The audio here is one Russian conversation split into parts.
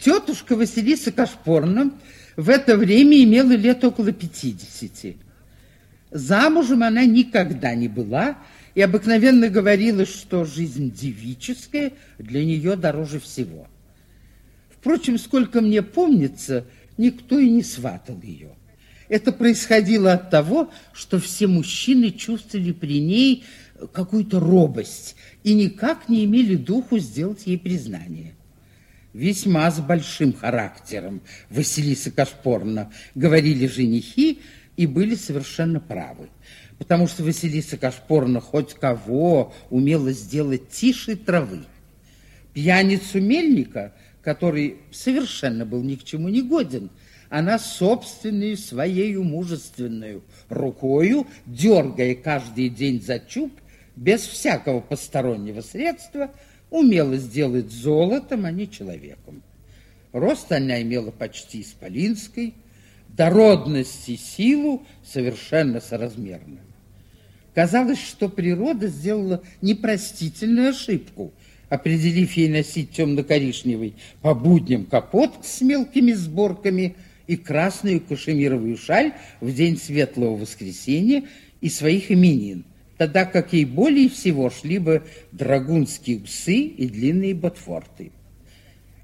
Тетушка Василиса Кашпорна в это время имела лет около пятидесяти. Замужем она никогда не была и обыкновенно говорила, что жизнь девическая для нее дороже всего. Впрочем, сколько мне помнится, никто и не сватал ее. Это происходило от того, что все мужчины чувствовали при ней какую-то робость и никак не имели духу сделать ей признание. Весьма с большим характером Василиса Кашпорна, говорили женихи, и были совершенно правы. Потому что Василиса Кашпорна хоть кого умела сделать тише травы. Пьяницу Мельника, который совершенно был ни к чему не годен, она собственной своей мужественной рукою, дергая каждый день за чуб, без всякого постороннего средства, умела сделать золотом, а не человеком. Рост она имела почти исполинской, дородность и силу совершенно соразмерны. Казалось, что природа сделала непростительную ошибку, определив ей носить темно-коричневый по будням капот с мелкими сборками и красную кашемировую шаль в день Светлого Воскресенья и своих именин, тогда как ей более всего шли бы драгунские усы и длинные ботфорты.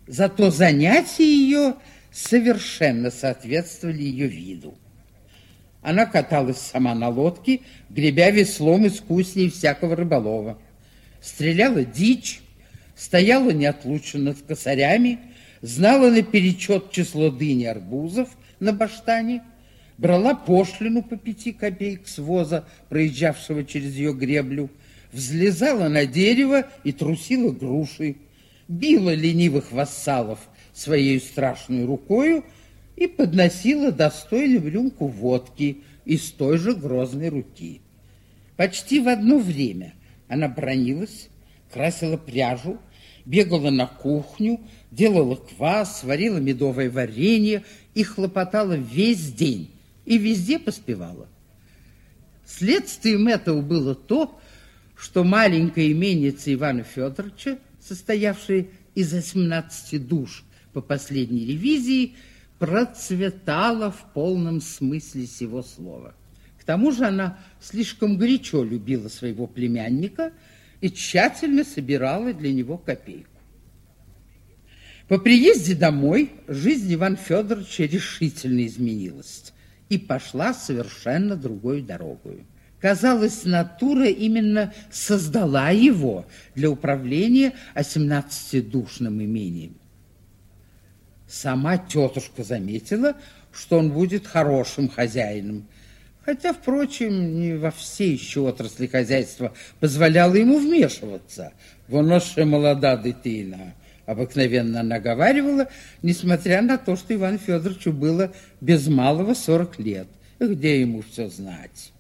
Зато занятия ее – совершенно соответствовали ее виду. Она каталась сама на лодке, гребя веслом искусней всякого рыболова. Стреляла дичь, стояла неотлучно над косарями, знала наперечет число дыни арбузов на баштане, брала пошлину по пяти копеек с воза, проезжавшего через ее греблю, взлезала на дерево и трусила груши, била ленивых вассалов своей страшной рукою и подносила достойным рюмку водки из той же грозной руки. Почти в одно время она бронилась, красила пряжу, бегала на кухню, делала квас, сварила медовое варенье и хлопотала весь день, и везде поспевала. Следствием этого было то, что маленькая именица Ивана Федоровича, состоявшая из 18 душ, по последней ревизии процветала в полном смысле сего слова. К тому же она слишком горячо любила своего племянника и тщательно собирала для него копейку. По приезде домой жизнь Ивана Федоровича решительно изменилась и пошла совершенно другой дорогой. Казалось, натура именно создала его для управления 18-душным имением. Сама тетушка заметила, что он будет хорошим хозяином, хотя, впрочем, не во все еще отрасли хозяйства позволяло ему вмешиваться. «Воноше молода дитина», обыкновенно наговаривала, несмотря на то, что Ивану Федоровичу было без малого сорок лет. Где ему все знать?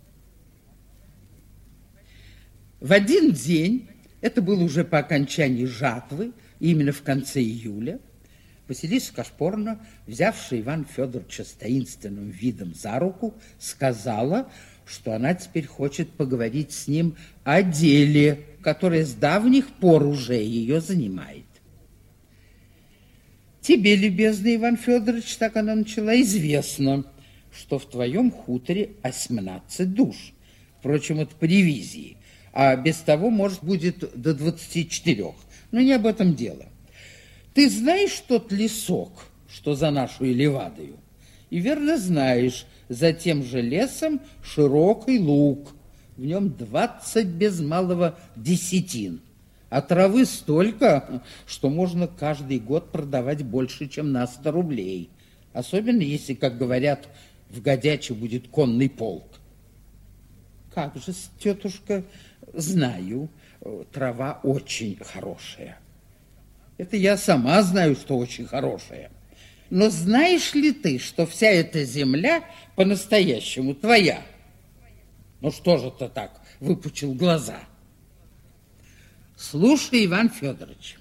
В один день, это было уже по окончании жатвы, именно в конце июля, Василиса Кашпорна, взявшая Иван Федоровича с таинственным видом за руку, сказала, что она теперь хочет поговорить с ним о деле, которое с давних пор уже ее занимает. Тебе, любезный Иван Федорович, так она начала, известно, что в твоем хуторе 18 душ. Впрочем, это по ревизии, а без того, может, будет до 24. Но не об этом дело. Ты знаешь тот лесок, что за нашу Елевадою? И верно знаешь, за тем же лесом широкий луг. В нем двадцать без малого десятин. А травы столько, что можно каждый год продавать больше, чем на сто рублей. Особенно, если, как говорят, в Годяче будет конный полк. Как же, тетушка, знаю, трава очень хорошая. Это я сама знаю, что очень хорошая. Но знаешь ли ты, что вся эта земля по-настоящему твоя? Ну что же ты так выпучил глаза? Слушай, Иван Федорович,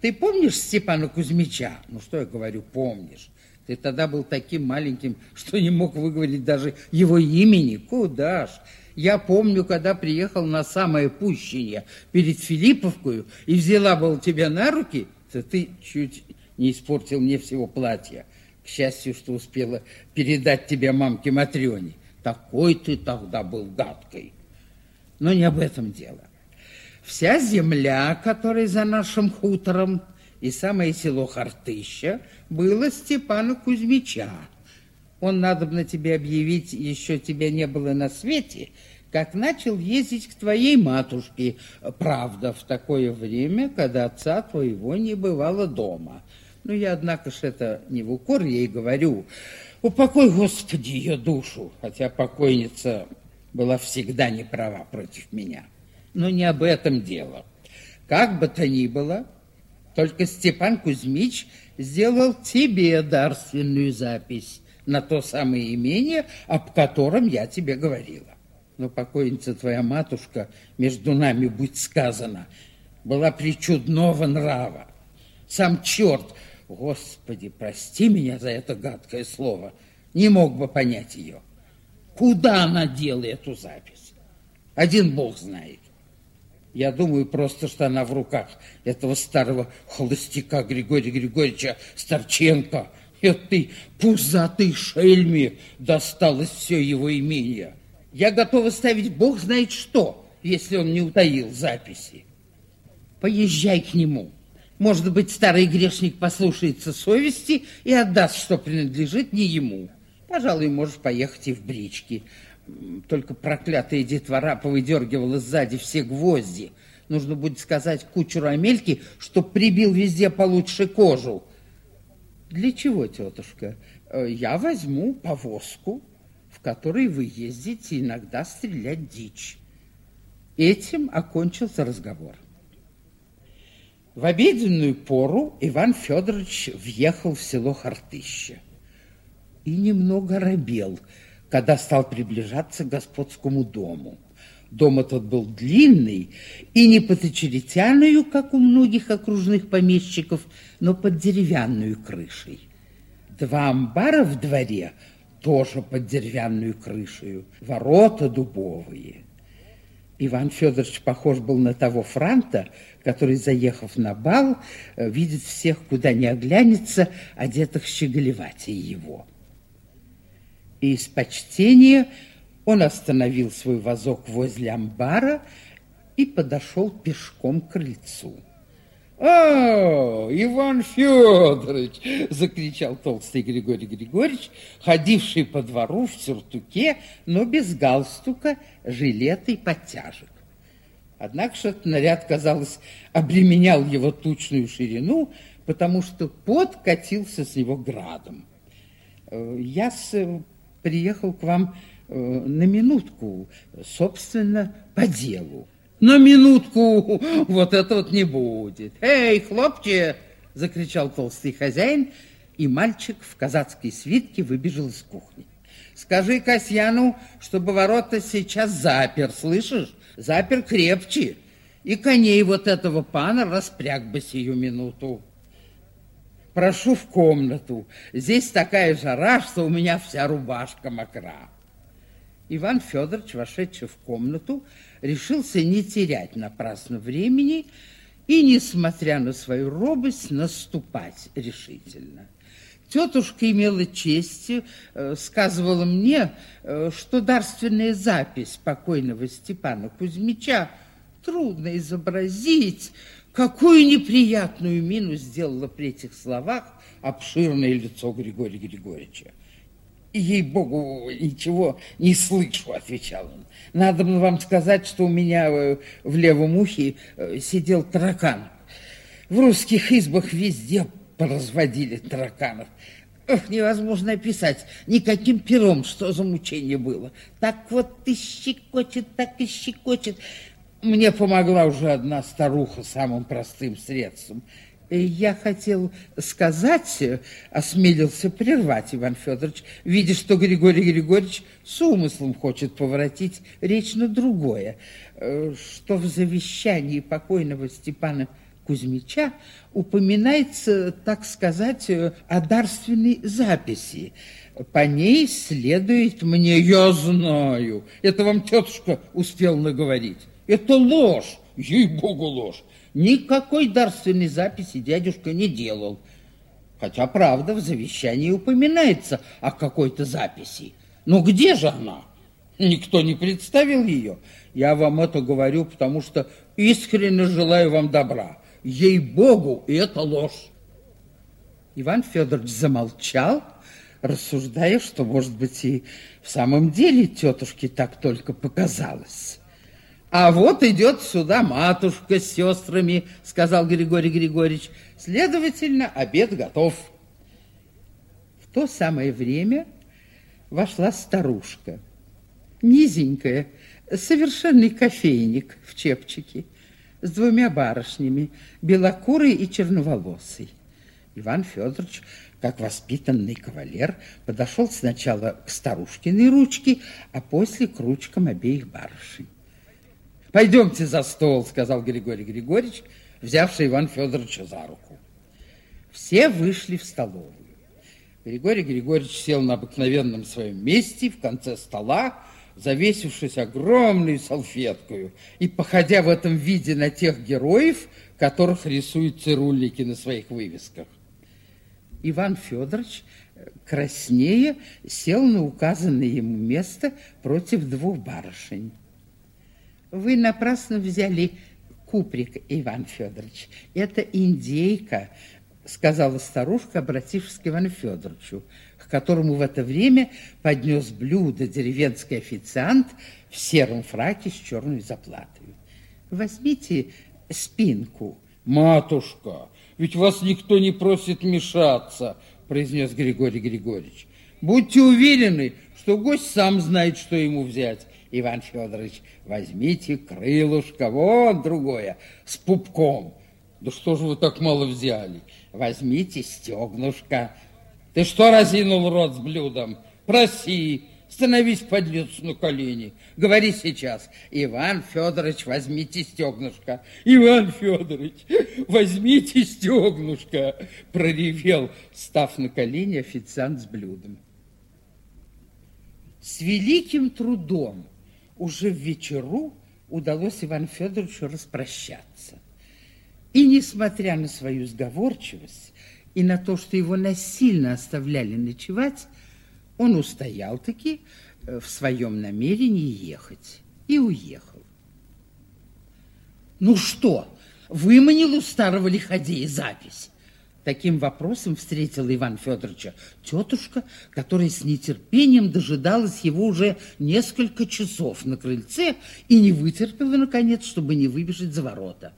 ты помнишь Степана Кузьмича? Ну что я говорю, помнишь. Ты тогда был таким маленьким, что не мог выговорить даже его имени. Куда ж? Я помню, когда приехал на самое пущение перед Филипповкою и взяла был тебя на руки – то ты чуть не испортил мне всего платья. К счастью, что успела передать тебе мамке Матрёне. Такой ты тогда был гадкой. Но не об этом дело. Вся земля, которая за нашим хутором, и самое село Хартыща, было Степана Кузьмича. Он, надо на тебе объявить, еще тебя не было на свете, как начал ездить к твоей матушке. Правда, в такое время, когда отца твоего не бывало дома. Ну, я, однако ж, это не в укор ей говорю. Упокой, Господи, ее душу, хотя покойница была всегда не права против меня. Но не об этом дело. Как бы то ни было, только Степан Кузьмич сделал тебе дарственную запись на то самое имение, об котором я тебе говорила. Но покойница твоя матушка, между нами будь сказано, была причудного нрава. Сам черт, Господи, прости меня за это гадкое слово, не мог бы понять ее. Куда она дела эту запись? Один Бог знает. Я думаю просто, что она в руках этого старого холостяка Григория Григорьевича Старченко, Этой пузатой шельме досталось все его имение. Я готова ставить бог знает что, если он не утаил записи. Поезжай к нему. Может быть, старый грешник послушается совести и отдаст, что принадлежит не ему. Пожалуй, можешь поехать и в брички. Только проклятая детвора повыдергивала сзади все гвозди. Нужно будет сказать кучеру Амельки, что прибил везде получше кожу. Для чего, тетушка? Э, я возьму повозку, в которой вы ездите иногда стрелять дичь. Этим окончился разговор. В обеденную пору Иван Федорович въехал в село Хартыще и немного робел, когда стал приближаться к господскому дому. Дом этот был длинный и не под очеретяную, как у многих окружных помещиков, но под деревянную крышей. Два амбара в дворе тоже под деревянную крышей, ворота дубовые. Иван Федорович похож был на того франта, который, заехав на бал, видит всех, куда не оглянется, одетых щеголеватей его. И из почтения он остановил свой вазок возле амбара и подошел пешком к крыльцу. «О, Иван Федорович!» – закричал толстый Григорий Григорьевич, ходивший по двору в сюртуке, но без галстука, жилета и подтяжек. Однако этот наряд, казалось, обременял его тучную ширину, потому что пот катился с его градом. «Э, «Я приехал к вам Э, на минутку, собственно, по делу. На минутку вот это вот не будет. Эй, хлопче! Закричал толстый хозяин, и мальчик в казацкой свитке выбежал из кухни. Скажи Касьяну, чтобы ворота сейчас запер, слышишь? Запер крепче. И коней вот этого пана распряг бы сию минуту. Прошу в комнату. Здесь такая жара, что у меня вся рубашка мокра. Иван Федорович, вошедший в комнату, решился не терять напрасно времени и, несмотря на свою робость, наступать решительно. Тетушка имела честь, э, сказывала мне, э, что дарственная запись покойного Степана Кузьмича трудно изобразить, какую неприятную мину сделала при этих словах обширное лицо Григория Григорьевича. Ей-богу, ничего не слышу, отвечал он. Надо бы вам сказать, что у меня э, в левом ухе э, сидел таракан. В русских избах везде поразводили тараканов. Ох, невозможно описать никаким пером, что за мучение было. Так вот и щекочет, так и щекочет. Мне помогла уже одна старуха самым простым средством – я хотел сказать, осмелился прервать Иван Федорович, видя, что Григорий Григорьевич с умыслом хочет поворотить речь на другое, э, что в завещании покойного Степана Кузьмича упоминается, так сказать, о дарственной записи. По ней следует мне, я знаю, это вам тетушка успел наговорить. Это ложь, ей-богу ложь. Никакой дарственной записи дядюшка не делал. Хотя, правда, в завещании упоминается о какой-то записи. Но где же она? Никто не представил ее. Я вам это говорю, потому что искренне желаю вам добра. Ей-богу, это ложь. Иван Федорович замолчал, рассуждая, что, может быть, и в самом деле тетушке так только показалось. А вот идет сюда матушка с сестрами, сказал Григорий Григорьевич. Следовательно, обед готов. В то самое время вошла старушка, низенькая, совершенный кофейник в чепчике, с двумя барышнями, белокурой и черноволосой. Иван Федорович, как воспитанный кавалер, подошел сначала к старушкиной ручке, а после к ручкам обеих барышень. Пойдемте за стол, сказал Григорий Григорьевич, взявший Иван Федоровича за руку. Все вышли в столовую. Григорий Григорьевич сел на обыкновенном своем месте в конце стола, завесившись огромной салфеткой и походя в этом виде на тех героев, которых рисуют цирульники на своих вывесках. Иван Федорович, краснее, сел на указанное ему место против двух барышень. Вы напрасно взяли куприк, Иван Федорович. Это индейка, сказала старушка, обратившись к Ивану Федоровичу, к которому в это время поднес блюдо деревенский официант в сером фраке с черной заплатой. Возьмите спинку. Матушка, ведь вас никто не просит мешаться, произнес Григорий Григорьевич. Будьте уверены, что гость сам знает, что ему взять. Иван Федорович, возьмите крылышко, вот другое, с пупком. Да что же вы так мало взяли? Возьмите стегнушка. Ты что разинул рот с блюдом? Проси, становись подлец на колени. Говори сейчас. Иван Федорович, возьмите стегнушка. Иван Федорович, возьмите стегнушка, проревел, став на колени официант с блюдом. С великим трудом уже в вечеру удалось Ивану Федоровичу распрощаться. И, несмотря на свою сговорчивость и на то, что его насильно оставляли ночевать, он устоял-таки э, в своем намерении ехать и уехал. Ну что, выманил у старого лиходея запись? Таким вопросом встретила Иван Федоровича тетушка, которая с нетерпением дожидалась его уже несколько часов на крыльце и не вытерпела, наконец, чтобы не выбежать за ворота.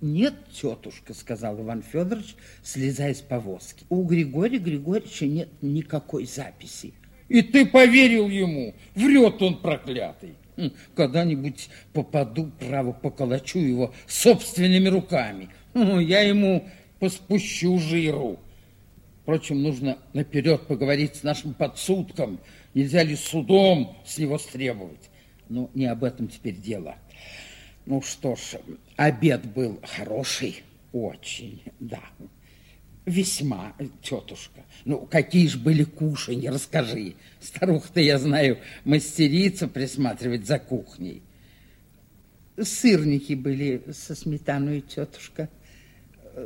«Нет, тетушка», — сказал Иван Федорович, слезая с повозки. «У Григория Григорьевича нет никакой записи». «И ты поверил ему? Врет он проклятый!» «Хм, «Когда-нибудь попаду, право, поколочу его собственными руками. Я ему поспущу жиру. Впрочем, нужно наперед поговорить с нашим подсудком. Нельзя ли судом с него стребовать? Ну, не об этом теперь дело. Ну что ж, обед был хороший, очень, да. Весьма, тетушка. Ну, какие ж были кушанья, расскажи. Старуха-то, я знаю, мастерица присматривать за кухней. Сырники были со сметаной, тетушка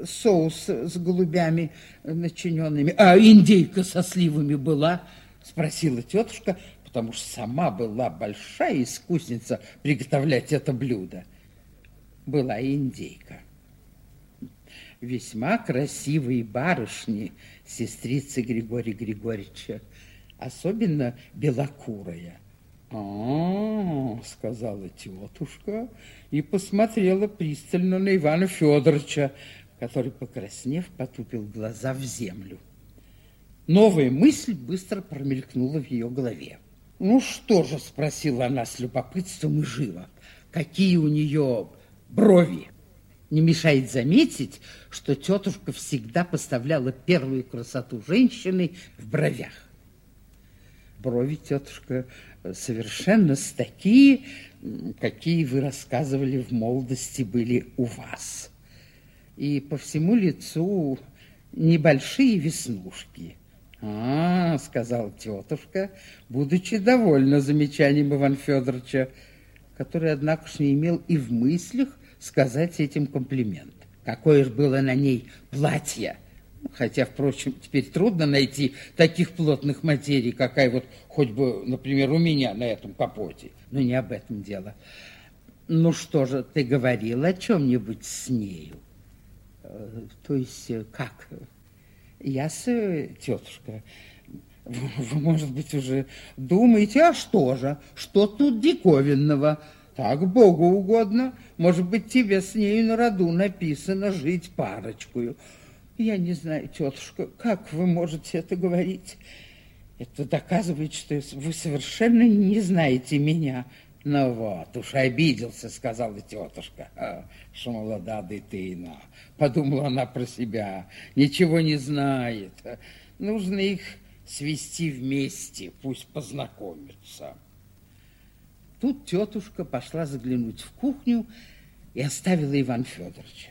соус с голубями начиненными. А индейка со сливами была? Спросила тетушка, потому что сама была большая искусница приготовлять это блюдо. Была индейка. Весьма красивые барышни, сестрицы Григория Григорьевича, особенно белокурая. А, сказала тетушка и посмотрела пристально на Ивана Федоровича, который, покраснев, потупил глаза в землю. Новая мысль быстро промелькнула в ее голове. «Ну что же?» – спросила она с любопытством и живо. «Какие у нее брови?» Не мешает заметить, что тетушка всегда поставляла первую красоту женщины в бровях. Брови, тетушка, совершенно с такие, какие вы рассказывали в молодости были у вас и по всему лицу небольшие веснушки. «А, — сказал тетушка, будучи довольна замечанием Ивана Федоровича, который, однако ж, не имел и в мыслях сказать этим комплимент. Какое же было на ней платье! Хотя, впрочем, теперь трудно найти таких плотных материй, какая вот хоть бы, например, у меня на этом капоте. Но не об этом дело. Ну что же, ты говорил о чем-нибудь с нею? Э, то есть, э, как? Я с тетушка. Вы, вы, может быть, уже думаете, а что же? Что тут диковинного? Так Богу угодно. Может быть, тебе с нею на роду написано жить парочкую. Я не знаю, тетушка, как вы можете это говорить? Это доказывает, что вы совершенно не знаете меня. Ну вот, уж обиделся, сказала тетушка, а, что молода дитина. Подумала она про себя, ничего не знает. Нужно их свести вместе, пусть познакомятся. Тут тетушка пошла заглянуть в кухню и оставила Иван Федоровича.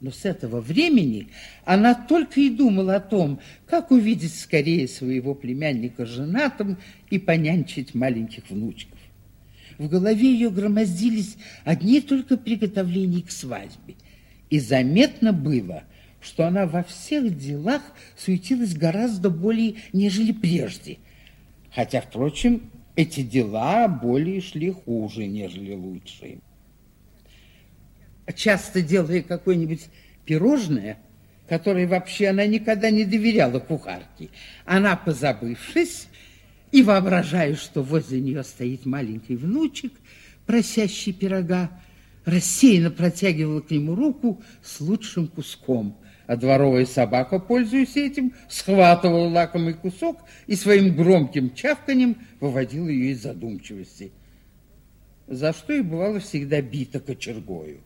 Но с этого времени она только и думала о том, как увидеть скорее своего племянника женатым и понянчить маленьких внучков. В голове ее громоздились одни только приготовления к свадьбе. И заметно было, что она во всех делах суетилась гораздо более, нежели прежде. Хотя, впрочем, эти дела более шли хуже, нежели лучшие часто делая какое-нибудь пирожное, которое вообще она никогда не доверяла кухарке, она, позабывшись и воображая, что возле нее стоит маленький внучек, просящий пирога, рассеянно протягивала к нему руку с лучшим куском, а дворовая собака, пользуясь этим, схватывала лакомый кусок и своим громким чавканем выводила ее из задумчивости, за что и бывало всегда бита кочергою.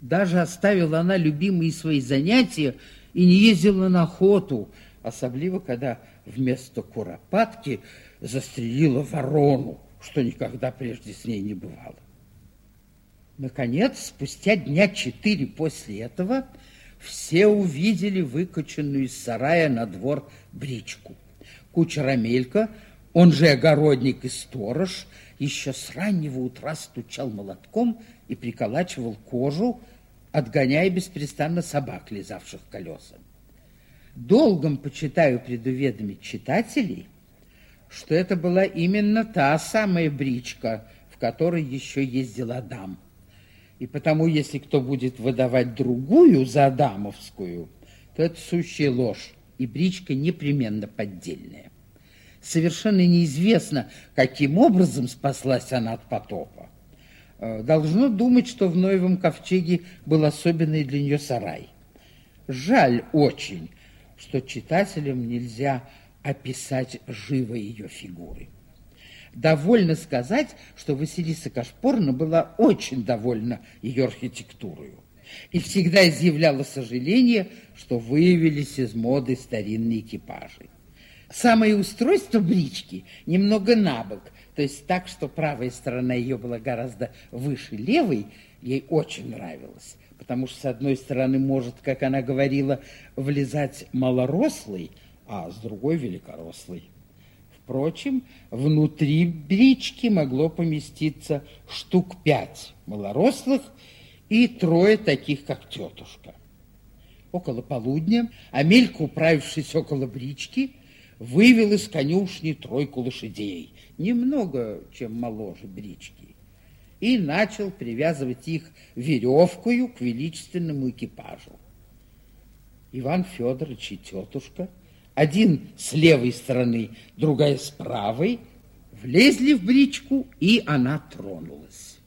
Даже оставила она любимые свои занятия и не ездила на охоту, особливо, когда вместо куропатки застрелила ворону, что никогда прежде с ней не бывало. Наконец, спустя дня четыре после этого, все увидели выкачанную из сарая на двор бричку. Кучер Амелька, он же огородник и сторож, еще с раннего утра стучал молотком и приколачивал кожу, отгоняя беспрестанно собак, лизавших колеса. Долгом почитаю предуведомить читателей, что это была именно та самая бричка, в которой еще ездил Адам. И потому, если кто будет выдавать другую за Адамовскую, то это сущая ложь, и бричка непременно поддельная. Совершенно неизвестно, каким образом спаслась она от потопа. Э, должно думать, что в Ноевом ковчеге был особенный для нее сарай. Жаль очень, что читателям нельзя описать живо ее фигуры. Довольно сказать, что Василиса Кашпорна была очень довольна ее архитектурой и всегда изъявляла сожаление, что выявились из моды старинные экипажи. Самое устройство брички немного набок – то есть так, что правая сторона ее была гораздо выше левой, ей очень нравилось. Потому что с одной стороны может, как она говорила, влезать малорослый, а с другой великорослый. Впрочем, внутри брички могло поместиться штук пять малорослых и трое таких, как тетушка. Около полудня Амелька, управившись около брички, вывел из конюшни тройку лошадей, немного чем моложе брички, и начал привязывать их веревкою к величественному экипажу. Иван Федорович и тетушка, один с левой стороны, другая с правой, влезли в бричку, и она тронулась.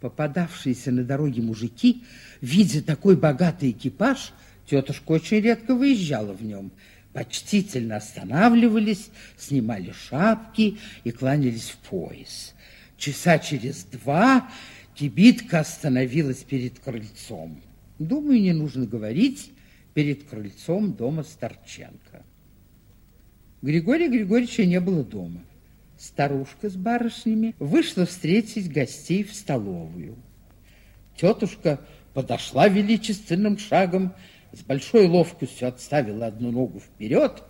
Попадавшиеся на дороге мужики, видя такой богатый экипаж, тетушка очень редко выезжала в нем – почтительно останавливались, снимали шапки и кланялись в пояс. Часа через два кибитка остановилась перед крыльцом. Думаю, не нужно говорить, перед крыльцом дома Старченко. Григория Григорьевича не было дома. Старушка с барышнями вышла встретить гостей в столовую. Тетушка подошла величественным шагом с большой ловкостью отставила одну ногу вперед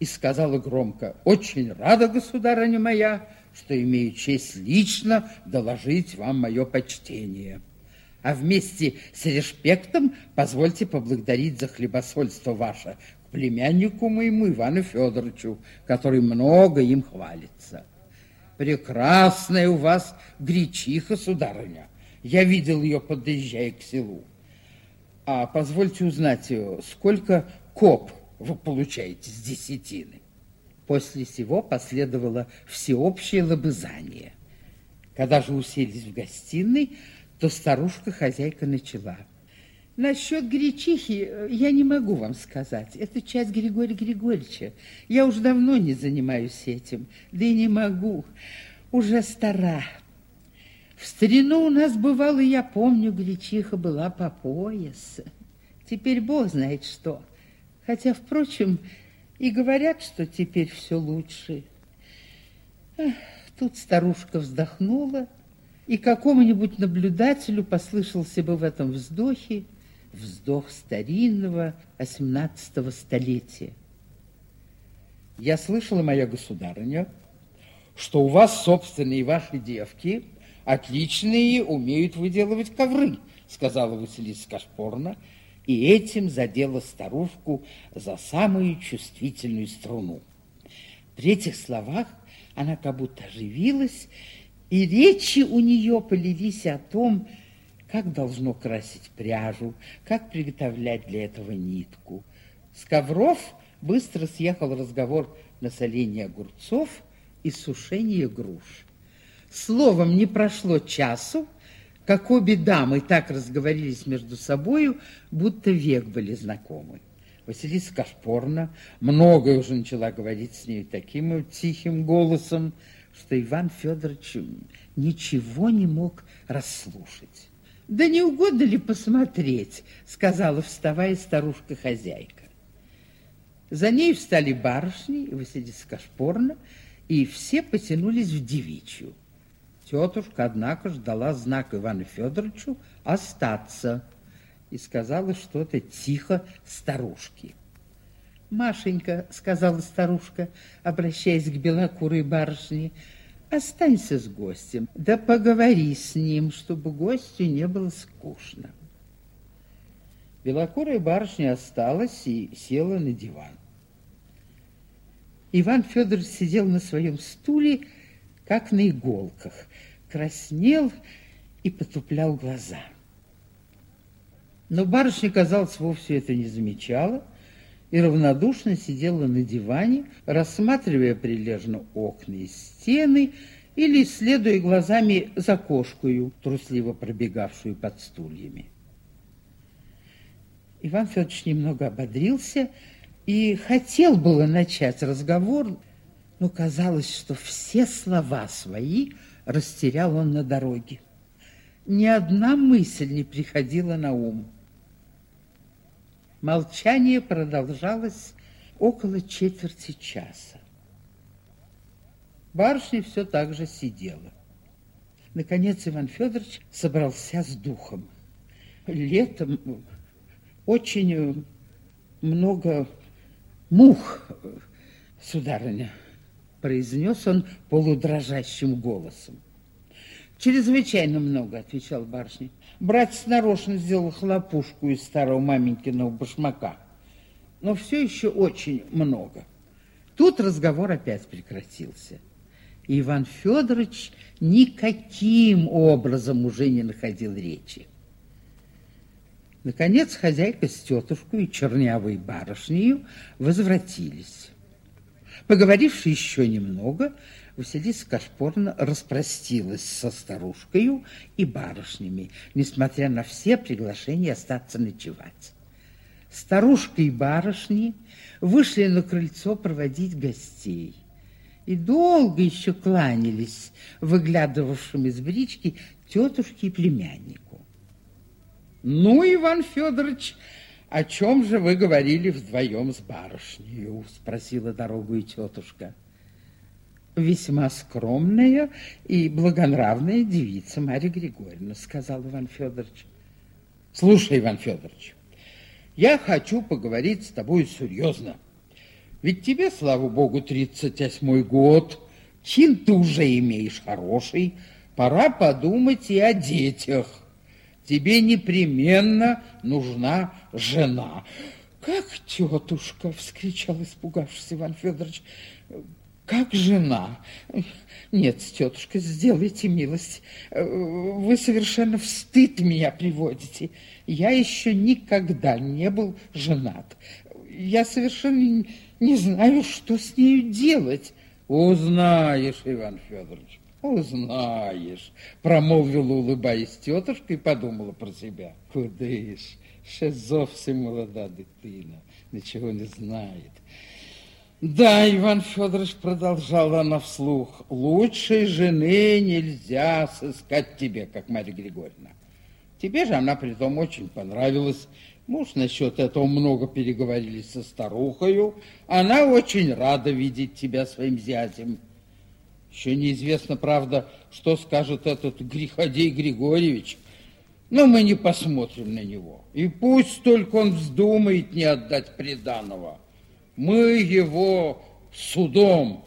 и сказала громко, «Очень рада, государыня моя, что имею честь лично доложить вам мое почтение». А вместе с респектом позвольте поблагодарить за хлебосольство ваше к племяннику моему Ивану Федоровичу, который много им хвалится. Прекрасная у вас гречиха, сударыня. Я видел ее, подъезжая к селу. А позвольте узнать, сколько коп вы получаете с десятины? После сего последовало всеобщее лобызание. Когда же уселись в гостиной, то старушка-хозяйка начала. Насчет гречихи э, я не могу вам сказать. Это часть Григория Григорьевича. Я уже давно не занимаюсь этим. Да и не могу. Уже стара. В старину у нас бывало, я помню, гречиха была по пояс. Теперь Бог знает что. Хотя, впрочем, и говорят, что теперь все лучше. Эх, тут старушка вздохнула, и какому-нибудь наблюдателю послышался бы в этом вздохе вздох старинного XVIII столетия. Я слышала, моя государыня, что у вас собственные ваши девки отличные умеют выделывать ковры, сказала Василиса Кашпорна, и этим задела старушку за самую чувствительную струну. При этих словах она как будто оживилась, и речи у нее полились о том, как должно красить пряжу, как приготовлять для этого нитку. С ковров быстро съехал разговор на соление огурцов и сушение груш. Словом, не прошло часу, как обе дамы так разговорились между собою, будто век были знакомы. Василиса Кашпорна многое уже начала говорить с ней таким тихим голосом, что Иван Федорович ничего не мог расслушать. «Да не угодно ли посмотреть?» — сказала, вставая старушка-хозяйка. За ней встали барышни, Василиса Кашпорна, и все потянулись в девичью. Тетушка, однако, ждала знак Ивану Федоровичу остаться и сказала что-то тихо старушке. «Машенька», — сказала старушка, обращаясь к белокурой барышне, — «останься с гостем, да поговори с ним, чтобы гостю не было скучно». Белокурая барышня осталась и села на диван. Иван Федорович сидел на своем стуле, как на иголках, краснел и потуплял глаза. Но барышня, казалось, вовсе это не замечала и равнодушно сидела на диване, рассматривая прилежно окна и стены или исследуя глазами за кошкою, трусливо пробегавшую под стульями. Иван Федорович немного ободрился и хотел было начать разговор, но казалось, что все слова свои растерял он на дороге. Ни одна мысль не приходила на ум. Молчание продолжалось около четверти часа. Барышня все так же сидела. Наконец Иван Федорович собрался с духом. Летом очень много мух, сударыня произнес он полудрожащим голосом. Чрезвычайно много, отвечал барышня. Братец нарочно сделал хлопушку из старого маменькиного башмака. Но все еще очень много. Тут разговор опять прекратился. И Иван Федорович никаким образом уже не находил речи. Наконец хозяйка с тетушкой и чернявой барышнею возвратились. Поговоривши еще немного, Василиса Кашпорна распростилась со старушкой и барышнями, несмотря на все приглашения остаться ночевать. Старушка и барышни вышли на крыльцо проводить гостей и долго еще кланялись выглядывавшим из брички тетушке и племяннику. «Ну, Иван Федорович, «О чем же вы говорили вдвоем с барышней?» — спросила дорогую тетушка. «Весьма скромная и благонравная девица Марья Григорьевна», — сказал Иван Федорович. «Слушай, Иван Федорович, я хочу поговорить с тобой серьезно. Ведь тебе, слава богу, 38 год, чин ты уже имеешь хороший, пора подумать и о детях. Тебе непременно нужна жена. Как, тетушка, вскричал, испугавшись Иван Федорович, как жена? Нет, тетушка, сделайте милость. Вы совершенно в стыд меня приводите. Я еще никогда не был женат. Я совершенно не знаю, что с нею делать. Узнаешь, Иван Федорович, узнаешь, промолвила, улыбаясь тетушка и подумала про себя. Куди ж, ще зовсім молода дитина, ничего не знает. Да, Иван Федорович, продолжала она вслух, лучшей жены нельзя сыскать тебе, как Марья Григорьевна. Тебе же она притом очень понравилась. Муж насчет этого много переговорили со старухою. Она очень рада видеть тебя своим зятем. Еще неизвестно, правда, что скажет этот Гриходей Григорьевич. Но мы не посмотрим на него. И пусть только он вздумает не отдать приданого. Мы его судом